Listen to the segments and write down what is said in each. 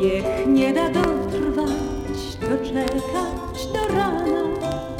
Niech nie da dotrwać, doczekać do rana.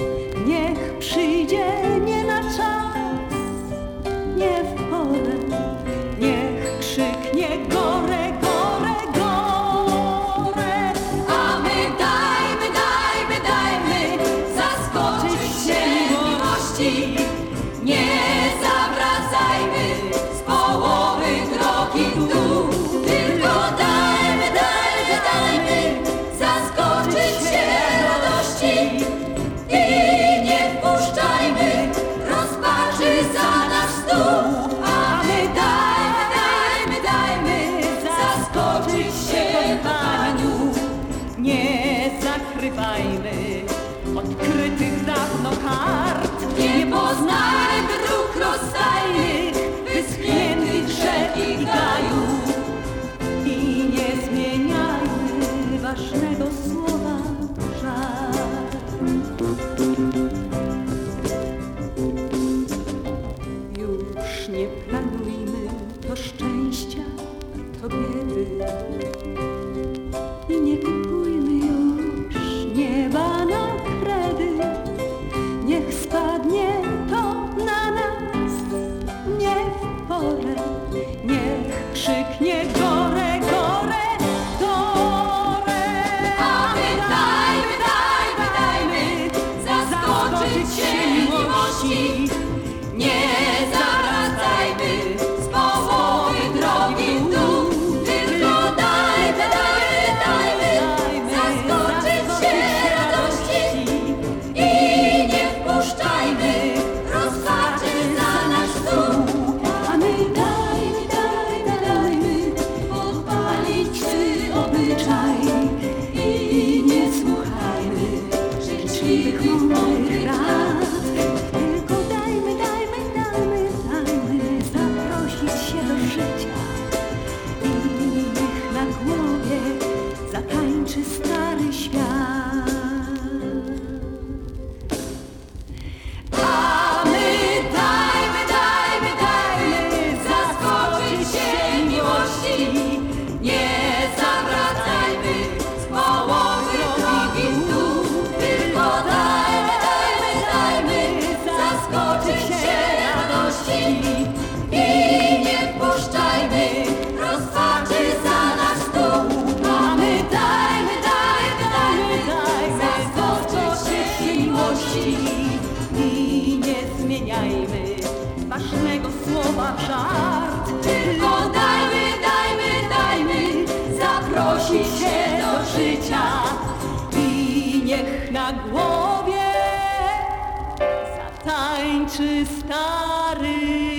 It's not no car ważnego słowa żart. Tylko dajmy, dajmy, dajmy zaprosić się do życia i niech na głowie zatańczy stary.